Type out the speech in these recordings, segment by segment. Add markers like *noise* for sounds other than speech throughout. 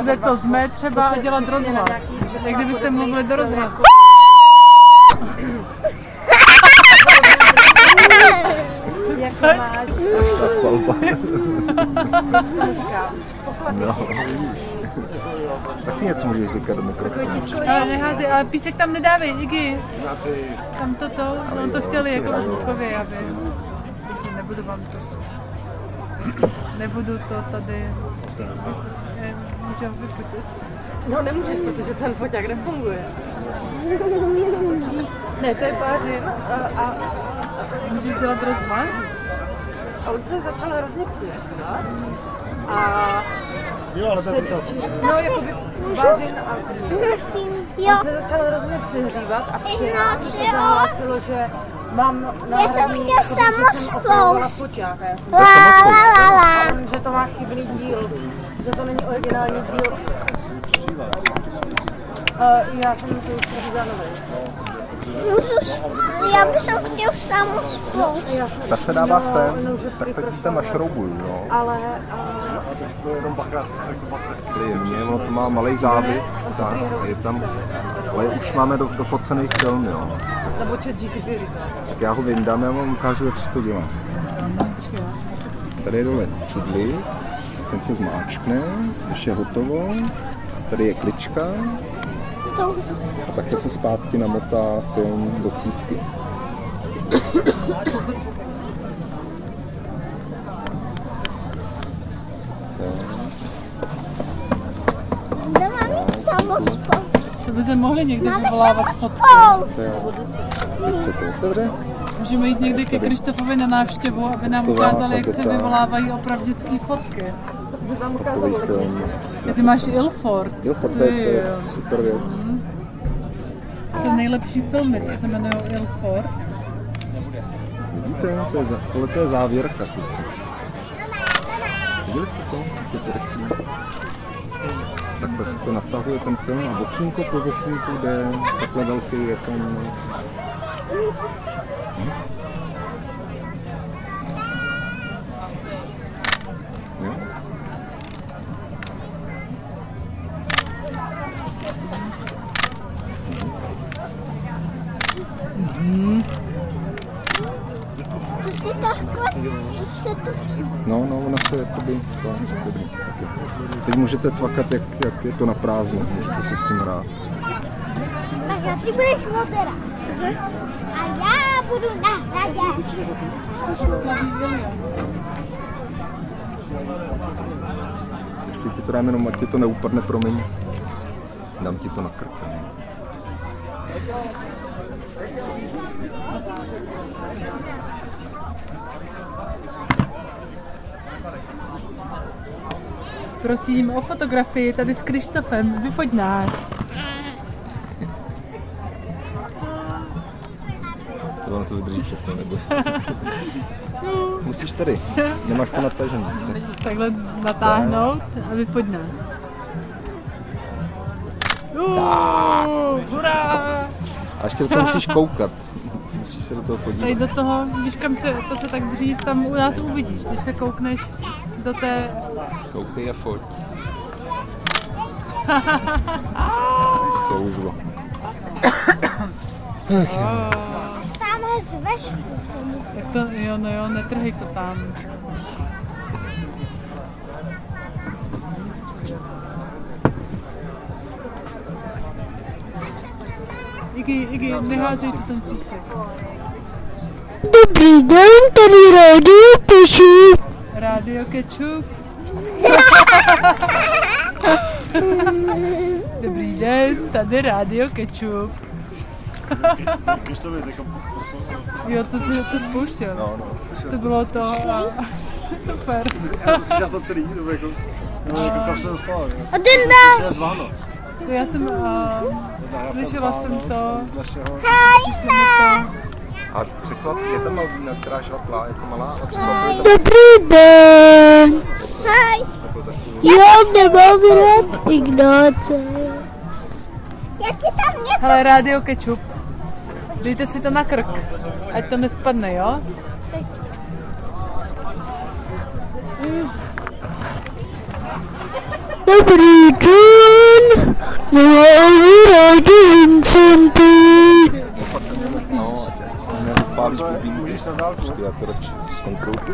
kde to jsme třeba a dělat rozhlas. Jak kdybyste mluvili do rozhlasu. Jak máš? No, Taky něco můžeš říkat do mikrofonu. Ale nehází, ale písek tam nedávej, Iggy. Tam to to, no to chtěli jako zvukově, aby... Nebudu vám to... Nebudu to tady... Eh, Můžu vyfotit? No nemůžeš, protože ten foťák nefunguje. Ne, to je pářin a, a, Můžeš dělat rozhlas? a on se začal hrozně přiježdět. A Jo, ale to je to. no, jakoby pářin a Jo, on se začal hrozně přihřívat a včera se zahlásilo, že mám chtěl jakoby, že jsem já jsem la la la la. že to má chybný díl, že to není originální díl. Uh, já jsem si už s- já bych se chtěl samu spolu. Ta se dává No, sem, jenomže takhle ti tam našroubuju, no. Ale uh, To je jenom dvakrát jako. Jemně, ono to má malý závěr, tak, je tam, ale už máme do, dofocený film, jo. nebo chat GPT říká. Tak já ho vyndám, já vám ukážu, jak se to dělá. Tady je dole čudlík, ten se zmáčkne, když je hotovo. Tady je klička a takhle se zpátky namotá film do cívky. To by se mohli někdy Máme vyvolávat fotky. Teď se to otevře. Můžeme jít někdy ke Krištofovi na návštěvu, aby nám ukázali, jak se vyvolávají opravdické fotky. Takový film. Ty máš Ilford. Fakt to je, je super věc. Co nejlepší filmy, co se jmenují Ilford. Vidíte, to je, tohle to je závěrka, kluci. Viděli jste to? Je to rychlý? Takhle se to natahuje ten film a okýnko po okýnku jde takhle velký je ten... Hm? Se točí. No, no, ona se jakoby... dobrý. Teď můžete cvakat, jak, jak je to na prázdno, můžete se s tím hrát. Tak a ty budeš moderátor. A já budu na hradě. Ještě ti to dám jenom, ať ti to neupadne, promiň. Dám ti to na krk. Prosím o fotografii tady s Krištofem. Vyfoť nás. To ono to vydrží všechno, nebo... *laughs* Musíš tady, nemáš to natažené. Takhle natáhnout a vyfoť nás. Uuu, hurá! A ještě toho musíš koukat. Musíš se do toho Tady podívat. do toho, víš kam se, to se tak dřív tam u nás uvidíš, když se koukneš do té, Koukej a foť. *laughs* Kouzlo. Tamhle zveš. jak to, jo, no jo, netrhej to tam. Iggy, Iggy, neházej tu ten písek. Dobrý den, tady rádio píšu. Rádio Ketchup. *laughs* Dobrý den, tady Rádio poslouchám. Jo, to si to spouštěl. No, no. To bylo to. A... *laughs* Super. Já jsem si dělal za celý, nebo jako, jako kam dostal. A ten dá. To je z Vánoc. To já jsem, uh, slyšela jsem to. Z našeho, A překlad, je tam Malvína, která šlaplá jako malá a překvapuje to Dobrý den. Hej. Já nemám rád ignoce. Jak je tam něco? Hele, Rádio Ketchup. Dejte si to na krk, ať to nespadne, jo? Dobrý den. No, nevypálíš bubínky. Já to ty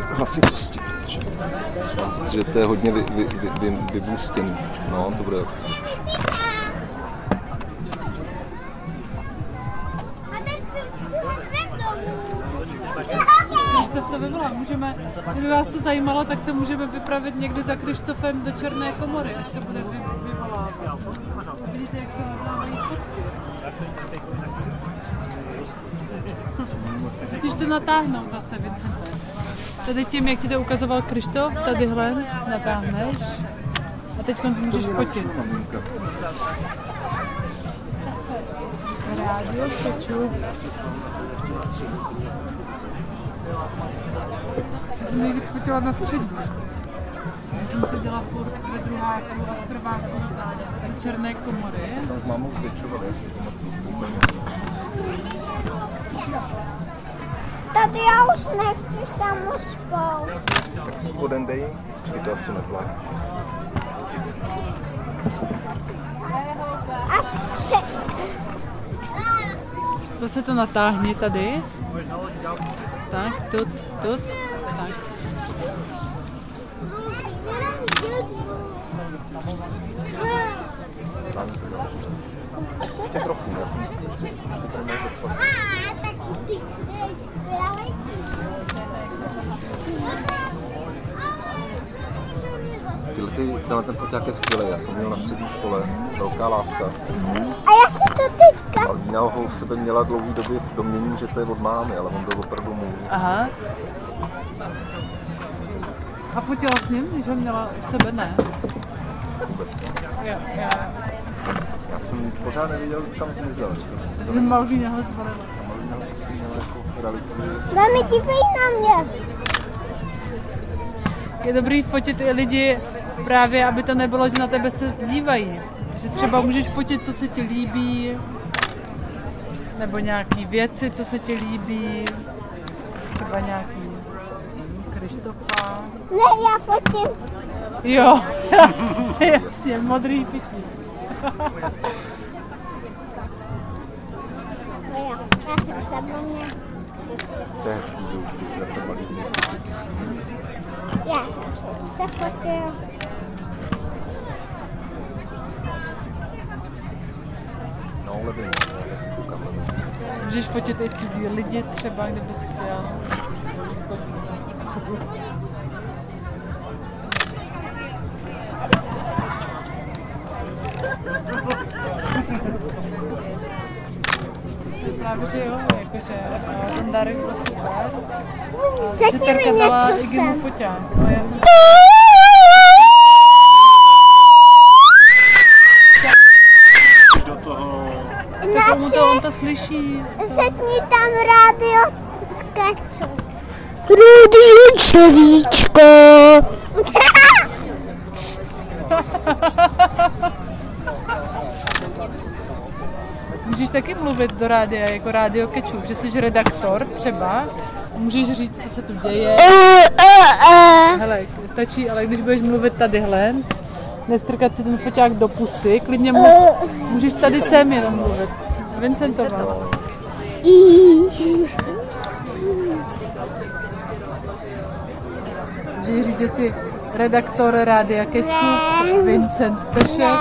protože, to je hodně vy, vy, vy, vy. No, to bude kdyby vás to zajímalo, tak se můžeme vypravit někdy za Krištofem do Černé komory, až to bude vy, vyvolávat. Vidíte, jak se vyvolávají fotky. Musíš to natáhnout zase, Vincente. Tady tím, jak ti to ukazoval Krištof, tadyhle natáhneš. A teď můžeš fotit. Rádio. Jsem nejvíc fotila na střední. Já jsem chodila furt ve druháku a v prváku do černé komory. Tam s mámou zvětšovali, já si to. Tady já už nechci samu spoust. Tak si jeden dej, ty to asi nezvládneš. Až tři. Zase to natáhni tady. Tak, tut, tut, Ještě trochu, já jsem ještě, ještě tady mohl docvat. tak ty chceš Tyhle ty, tenhle ten foťák je skvělý, já jsem měl na střední škole, velká láska. A já si to teďka A Lína ho u sebe měla dlouhý době v domění, že to je od mámy, ale on byl opravdu můj. Aha. A fotila s ním, když ho měla u sebe, ne? Vůbec. Já, já. Já jsem pořád nevěděl, kam zmizel. Jsem ho zvolila. Malina ho prostě měla jako relikvii. Mami, dívej na mě. Je dobrý fotit i lidi právě, aby to nebylo, že na tebe se dívají. Že třeba můžeš fotit, co se ti líbí, nebo nějaký věci, co se ti líbí, třeba nějaký Krištofa. Ne, já fotím. Jo, *laughs* jasně, modrý pití. To je hezký, že už ty se malý dny. Já jsem se zafotil. No, levím, koukám levím. Můžeš fotit i cizí lidi třeba, kdybys chtěl. Právě, že jo, jakože eh, ten Darek byl super. Řekni mi Terka dala něco i Gimu sem. foťák. No, já jsem rádia, jako rádio Kečup, že jsi redaktor třeba. Můžeš říct, co se tu děje. Hele, stačí, ale když budeš mluvit tadyhle, nestrkat si ten foťák do pusy, klidně mluv, můžeš tady sem jenom mluvit. Vincentova. Můžeš říct, že jsi redaktor rádia Kečup, Vincent Pešek,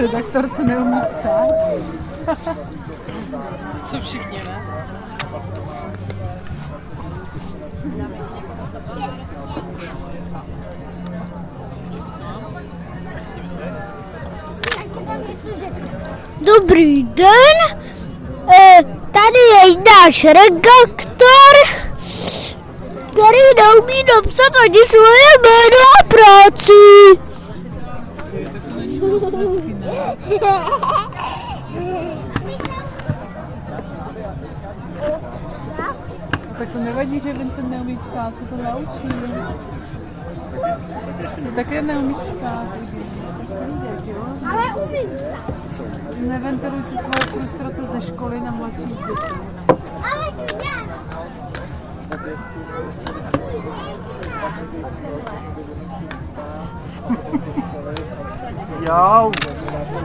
redaktor, co neumí psát. Co všichni, ne? Dobrý den, Eh, tady je náš redaktor, který neumí napsat ani svoje jméno a práci. *laughs* Tak to nevadí, že Vincent neumí psát, co to naučí. Ty také neumíš psát. Ale umím psát. Neventiluj si svoje frustrace ze školy na mladší děti. Ale já.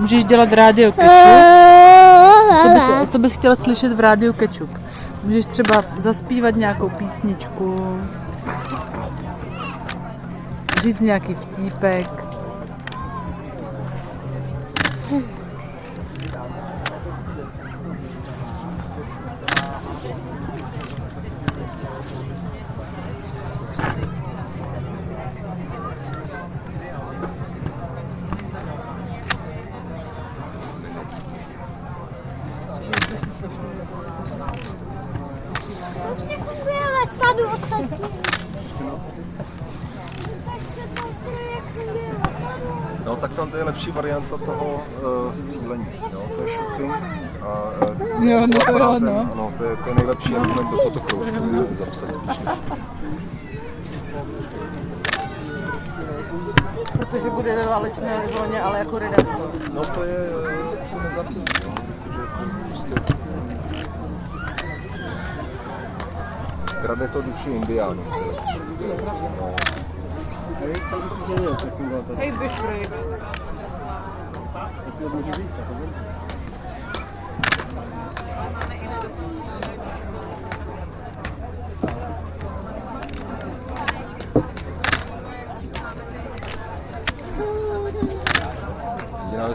můžeš dělat rádio ketchup. Co bys, co bys chtěla slyšet v rádiu ketchup? Můžeš třeba zaspívat nějakou písničku, říct nějaký vtípek. Je lepší varianta toho uh, střílení, jo? to je shooting a uh, Jo, no to jo, aparátem, no. ano, to je, to je nejlepší argument do fotokroužky, ne, zapsat spíš. Protože bude ve válečné zóně, ale jako redaktor. No to je, to nezabíjí, no, protože prostě krade to duši indiánů. Hej, tady si to je, jak funguje to. Hej, běž pryč. To může víc, jako vím. Jediná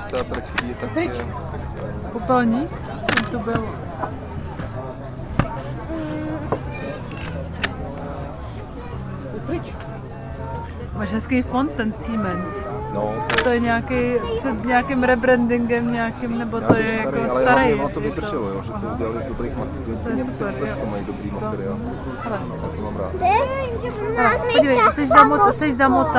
Máš hezký font, ten Siemens. no, to je To je nějaký, před nějakým rebrandingem nějakým, nebo to je nějaký jako starý, ale starý. hlavně ono to vydrželo, jo, že to udělali z dobrých materiálů. Ty Němci super, vůbec jo. to mají dobrý materiál. Já to mám rád. Podívej, jsi, zamot, jsi zamotaný.